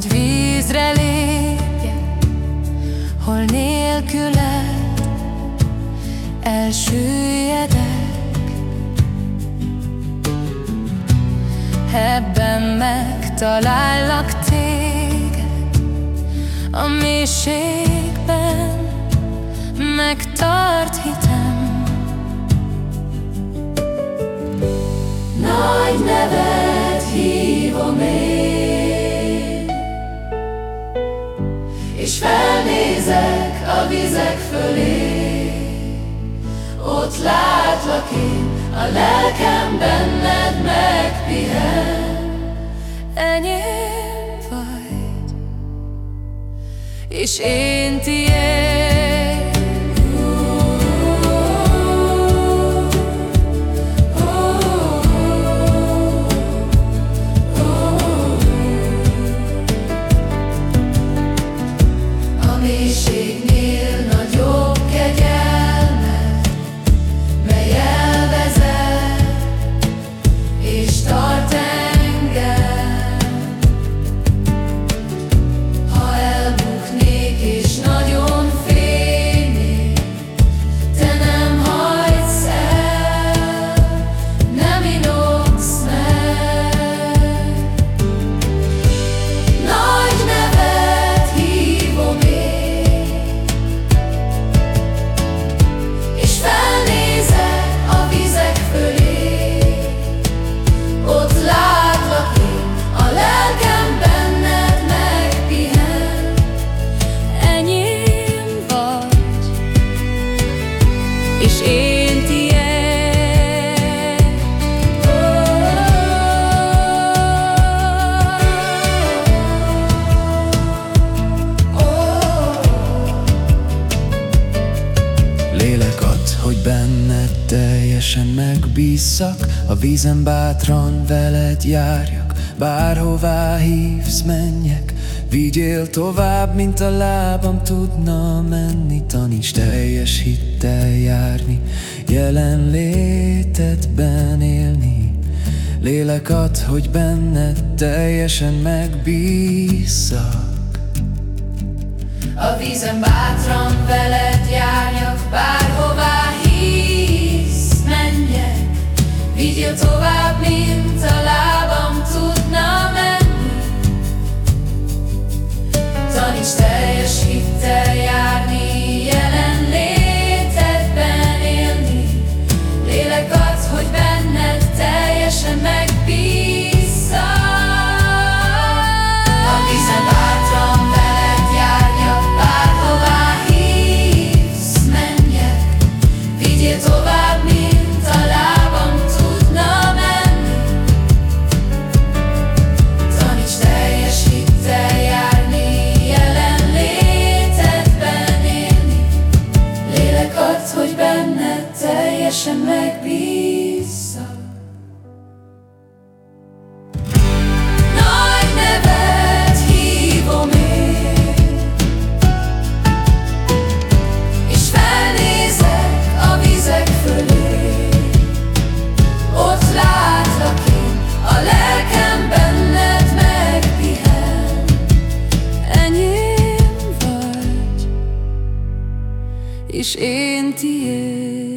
vízre lépjek, hol nélküled elsüllyedek. Ebben megtalállak téged, a mélységben megtart hitem. Nagy nevet hívom én, vizek fölé, ott látlak én, a lelkem benned megpihen. Enyém vagy, és én tiéd. És én tiéd. Lélek ad, hogy benned teljesen megbízzak A vízen bátran veled járjak Bárhová hívsz, menjek. Vigyél tovább, mint a lábam tudna menni. Taníts teljes hittel járni. Jelenlétedben élni. Lélek ad, hogy benned teljesen megbízzak. A vízen bátran veled teljesen megbízzak. Nagy nevet hívom én, és felnézek a vizek fölé. Ott látlak én, a lelkem benned megpihen. Enyém vagy, és én tiéd.